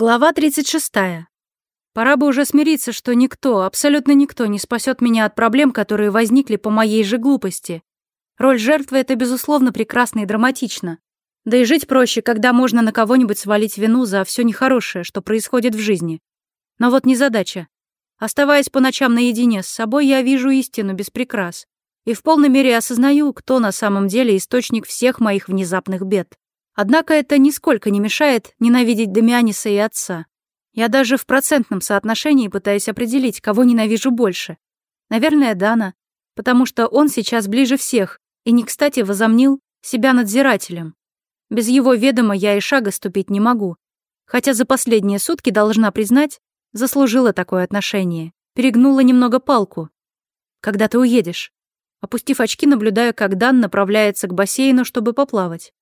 Глава 36. Пора бы уже смириться, что никто, абсолютно никто не спасет меня от проблем, которые возникли по моей же глупости. Роль жертвы — это, безусловно, прекрасно и драматично. Да и жить проще, когда можно на кого-нибудь свалить вину за все нехорошее, что происходит в жизни. Но вот не задача. Оставаясь по ночам наедине с собой, я вижу истину без прикрас. И в полной мере осознаю, кто на самом деле источник всех моих внезапных бед. Однако это нисколько не мешает ненавидеть Дамианиса и отца. Я даже в процентном соотношении пытаюсь определить, кого ненавижу больше. Наверное, Дана, потому что он сейчас ближе всех и не кстати возомнил себя надзирателем. Без его ведома я и шага ступить не могу. Хотя за последние сутки, должна признать, заслужила такое отношение. Перегнула немного палку. Когда ты уедешь? Опустив очки, наблюдаю, как Дан направляется к бассейну, чтобы поплавать.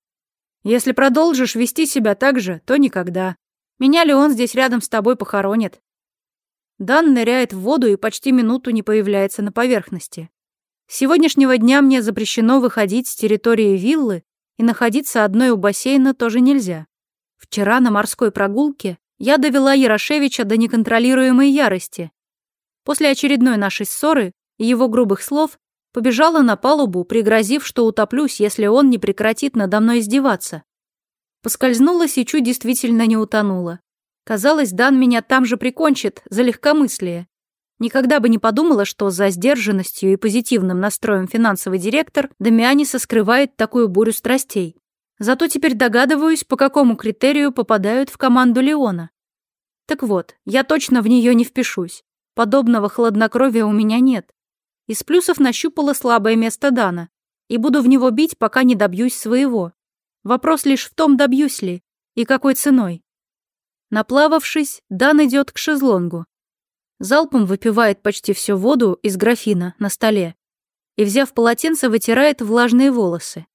Если продолжишь вести себя так же, то никогда. Меня ли он здесь рядом с тобой похоронит?» Дан ныряет в воду и почти минуту не появляется на поверхности. С сегодняшнего дня мне запрещено выходить с территории виллы, и находиться одной у бассейна тоже нельзя. Вчера на морской прогулке я довела Ярошевича до неконтролируемой ярости. После очередной нашей ссоры и его грубых слов Побежала на палубу, пригрозив, что утоплюсь, если он не прекратит надо мной издеваться. Поскользнулась и чуть действительно не утонула. Казалось, Дан меня там же прикончит, за легкомыслие. Никогда бы не подумала, что за сдержанностью и позитивным настроем финансовый директор Дамианиса скрывает такую бурю страстей. Зато теперь догадываюсь, по какому критерию попадают в команду Леона. Так вот, я точно в нее не впишусь. Подобного хладнокровия у меня нет. Из плюсов нащупала слабое место Дана. И буду в него бить, пока не добьюсь своего. Вопрос лишь в том, добьюсь ли. И какой ценой. Наплававшись, Дан идет к шезлонгу. Залпом выпивает почти всю воду из графина на столе и, взяв полотенце, вытирает влажные волосы.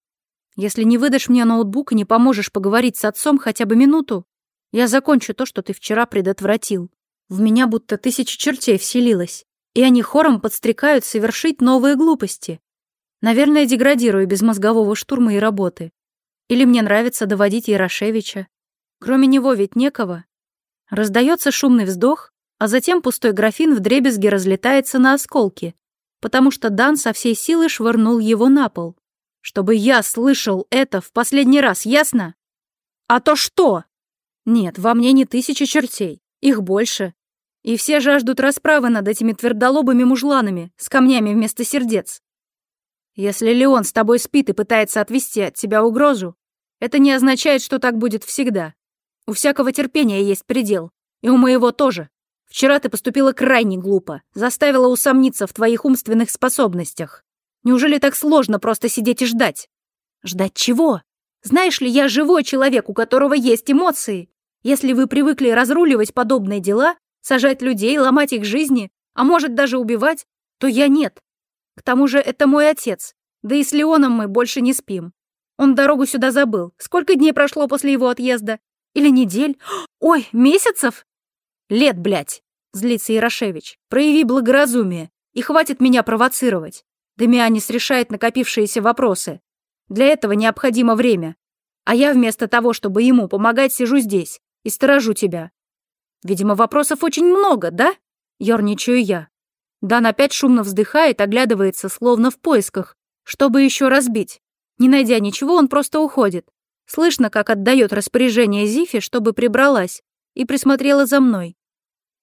«Если не выдашь мне ноутбук и не поможешь поговорить с отцом хотя бы минуту, я закончу то, что ты вчера предотвратил. В меня будто тысяча чертей вселилось и они хором подстрекают совершить новые глупости. Наверное, деградирую без мозгового штурма и работы. Или мне нравится доводить Ярошевича. Кроме него ведь некого. Раздается шумный вздох, а затем пустой графин вдребезги разлетается на осколки, потому что Дан со всей силы швырнул его на пол. Чтобы я слышал это в последний раз, ясно? А то что? Нет, во мне не тысяча чертей, их больше. И все жаждут расправы над этими твердолобыми мужланами с камнями вместо сердец. Если Леон с тобой спит и пытается отвести от тебя угрозу, это не означает, что так будет всегда. У всякого терпения есть предел. И у моего тоже. Вчера ты поступила крайне глупо, заставила усомниться в твоих умственных способностях. Неужели так сложно просто сидеть и ждать? Ждать чего? Знаешь ли, я живой человек, у которого есть эмоции. Если вы привыкли разруливать подобные дела, сажать людей, ломать их жизни, а может даже убивать, то я нет. К тому же это мой отец, да и с Леоном мы больше не спим. Он дорогу сюда забыл. Сколько дней прошло после его отъезда? Или недель? Ой, месяцев? Лет, блядь, злится Ярошевич. Прояви благоразумие, и хватит меня провоцировать. Дамианис решает накопившиеся вопросы. Для этого необходимо время. А я вместо того, чтобы ему помогать, сижу здесь и сторожу тебя. «Видимо, вопросов очень много, да?» — ерничаю я. Дан опять шумно вздыхает, оглядывается, словно в поисках, чтобы еще разбить. Не найдя ничего, он просто уходит. Слышно, как отдает распоряжение Зифе, чтобы прибралась, и присмотрела за мной.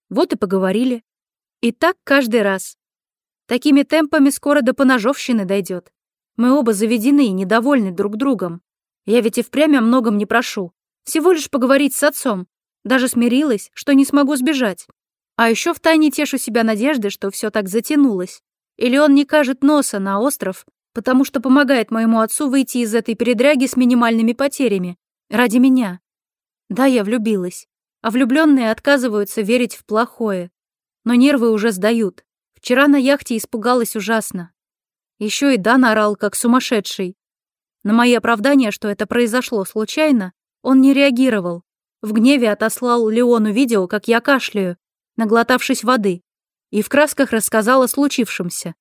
Вот и поговорили. И так каждый раз. Такими темпами скоро до поножовщины дойдет. Мы оба заведены и недовольны друг другом. Я ведь и впрямь о многом не прошу. Всего лишь поговорить с отцом, даже смирилась, что не смогу сбежать. А еще втайне тешу себя надеждой, что все так затянулось. Или он не кажет носа на остров, потому что помогает моему отцу выйти из этой передряги с минимальными потерями. Ради меня. Да, я влюбилась. А влюбленные отказываются верить в плохое. Но нервы уже сдают. Вчера на яхте испугалась ужасно. Еще и Дан орал, как сумасшедший. На мои оправдания, что это произошло случайно, он не реагировал. В гневе отослал Леону видео, как я кашляю, наглотавшись воды, и в красках рассказал о случившемся.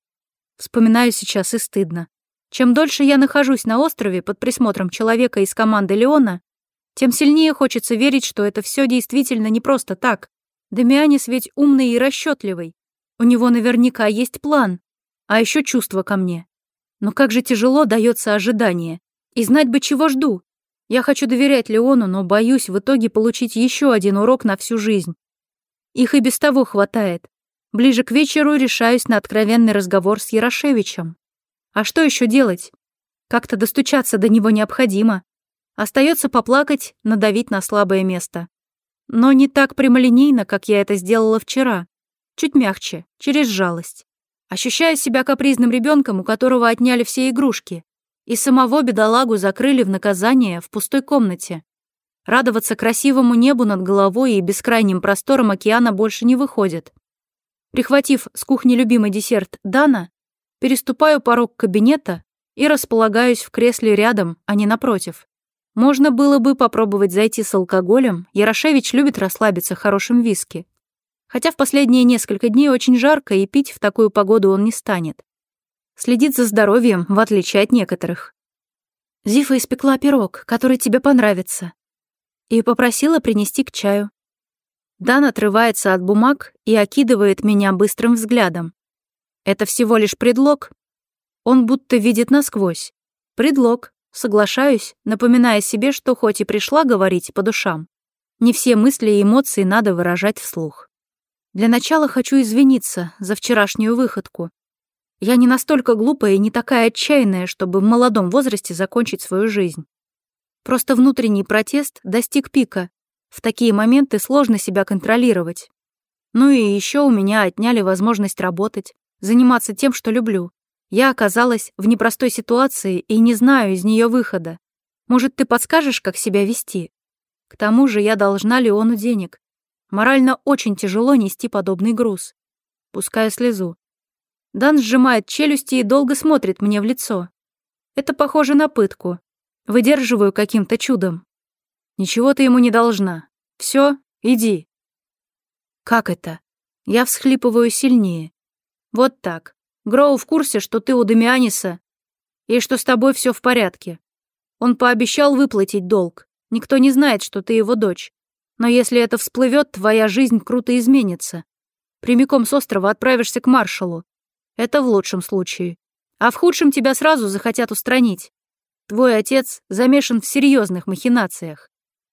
Вспоминаю сейчас и стыдно. Чем дольше я нахожусь на острове под присмотром человека из команды Леона, тем сильнее хочется верить, что это все действительно не просто так. Дамианис ведь умный и расчетливый. У него наверняка есть план, а еще чувство ко мне. Но как же тяжело дается ожидание. И знать бы, чего жду. Я хочу доверять Леону, но боюсь в итоге получить еще один урок на всю жизнь. Их и без того хватает. Ближе к вечеру решаюсь на откровенный разговор с Ярошевичем. А что еще делать? Как-то достучаться до него необходимо. Остается поплакать, надавить на слабое место. Но не так прямолинейно, как я это сделала вчера. Чуть мягче, через жалость. Ощущаю себя капризным ребенком, у которого отняли все игрушки. И самого бедолагу закрыли в наказание в пустой комнате. Радоваться красивому небу над головой и бескрайним просторам океана больше не выходит. Прихватив с кухни любимый десерт Дана, переступаю порог кабинета и располагаюсь в кресле рядом, а не напротив. Можно было бы попробовать зайти с алкоголем, Ярошевич любит расслабиться хорошим виски. Хотя в последние несколько дней очень жарко, и пить в такую погоду он не станет следит за здоровьем, в отличие от некоторых. Зифа испекла пирог, который тебе понравится, и попросила принести к чаю. Дан отрывается от бумаг и окидывает меня быстрым взглядом. Это всего лишь предлог. Он будто видит насквозь. Предлог. Соглашаюсь, напоминая себе, что хоть и пришла говорить по душам, не все мысли и эмоции надо выражать вслух. Для начала хочу извиниться за вчерашнюю выходку. Я не настолько глупая и не такая отчаянная, чтобы в молодом возрасте закончить свою жизнь. Просто внутренний протест достиг пика. В такие моменты сложно себя контролировать. Ну и еще у меня отняли возможность работать, заниматься тем, что люблю. Я оказалась в непростой ситуации и не знаю из нее выхода. Может, ты подскажешь, как себя вести? К тому же я должна Леону денег. Морально очень тяжело нести подобный груз. Пускаю слезу. Дан сжимает челюсти и долго смотрит мне в лицо. Это похоже на пытку. Выдерживаю каким-то чудом. Ничего ты ему не должна. Все, иди. Как это? Я всхлипываю сильнее. Вот так. Гроу в курсе, что ты у Дамианиса и что с тобой все в порядке. Он пообещал выплатить долг. Никто не знает, что ты его дочь. Но если это всплывет, твоя жизнь круто изменится. Прямиком с острова отправишься к маршалу. Это в лучшем случае. А в худшем тебя сразу захотят устранить. Твой отец замешан в серьезных махинациях.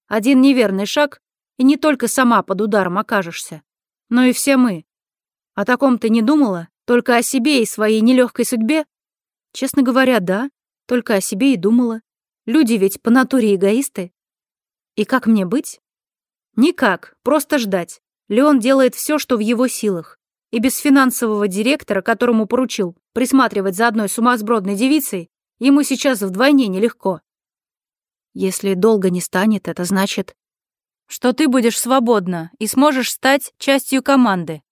Один неверный шаг, и не только сама под ударом окажешься, но и все мы. О таком ты не думала? Только о себе и своей нелегкой судьбе? Честно говоря, да, только о себе и думала. Люди ведь по натуре эгоисты. И как мне быть? Никак, просто ждать. Леон делает все, что в его силах и без финансового директора, которому поручил присматривать за одной сумасбродной девицей, ему сейчас вдвойне нелегко. Если долго не станет, это значит, что ты будешь свободна и сможешь стать частью команды.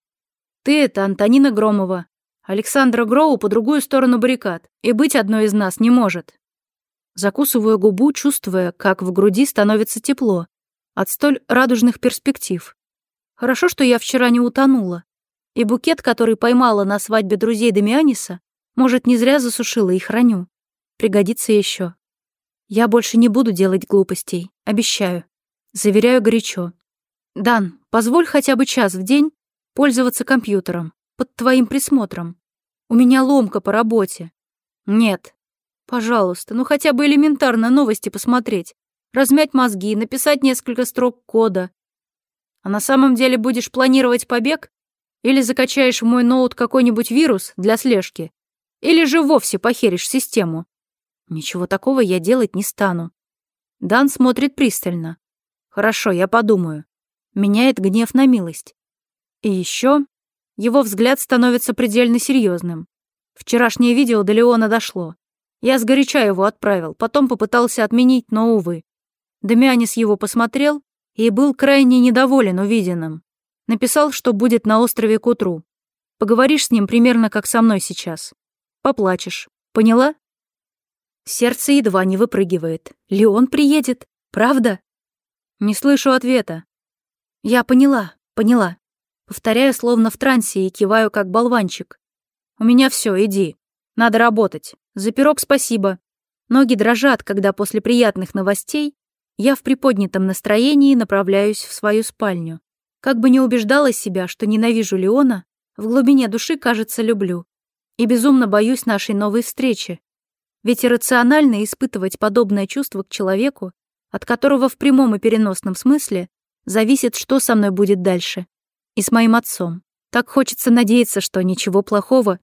Ты — это Антонина Громова, Александра Гроу по другую сторону баррикад, и быть одной из нас не может. Закусываю губу, чувствуя, как в груди становится тепло от столь радужных перспектив. Хорошо, что я вчера не утонула и букет, который поймала на свадьбе друзей Дамианиса, может, не зря засушила и храню. Пригодится еще. Я больше не буду делать глупостей, обещаю. Заверяю горячо. Дан, позволь хотя бы час в день пользоваться компьютером, под твоим присмотром. У меня ломка по работе. Нет. Пожалуйста, ну хотя бы элементарно новости посмотреть, размять мозги, написать несколько строк кода. А на самом деле будешь планировать побег или закачаешь в мой ноут какой-нибудь вирус для слежки. Или же вовсе похеришь систему. Ничего такого я делать не стану. Дан смотрит пристально. Хорошо, я подумаю. Меняет гнев на милость. И еще его взгляд становится предельно серьезным. Вчерашнее видео до Леона дошло. Я сгоряча его отправил, потом попытался отменить, но, увы. Дамианис его посмотрел и был крайне недоволен увиденным. Написал, что будет на острове к утру. Поговоришь с ним примерно как со мной сейчас. Поплачешь. Поняла? Сердце едва не выпрыгивает. Леон приедет. Правда? Не слышу ответа. Я поняла, поняла. Повторяю, словно в трансе, и киваю, как болванчик. У меня все, иди. Надо работать. За пирог спасибо. Ноги дрожат, когда после приятных новостей я в приподнятом настроении направляюсь в свою спальню. Как бы не убеждала себя, что ненавижу Леона, в глубине души, кажется, люблю. И безумно боюсь нашей новой встречи. Ведь иррационально испытывать подобное чувство к человеку, от которого в прямом и переносном смысле зависит, что со мной будет дальше. И с моим отцом. Так хочется надеяться, что ничего плохого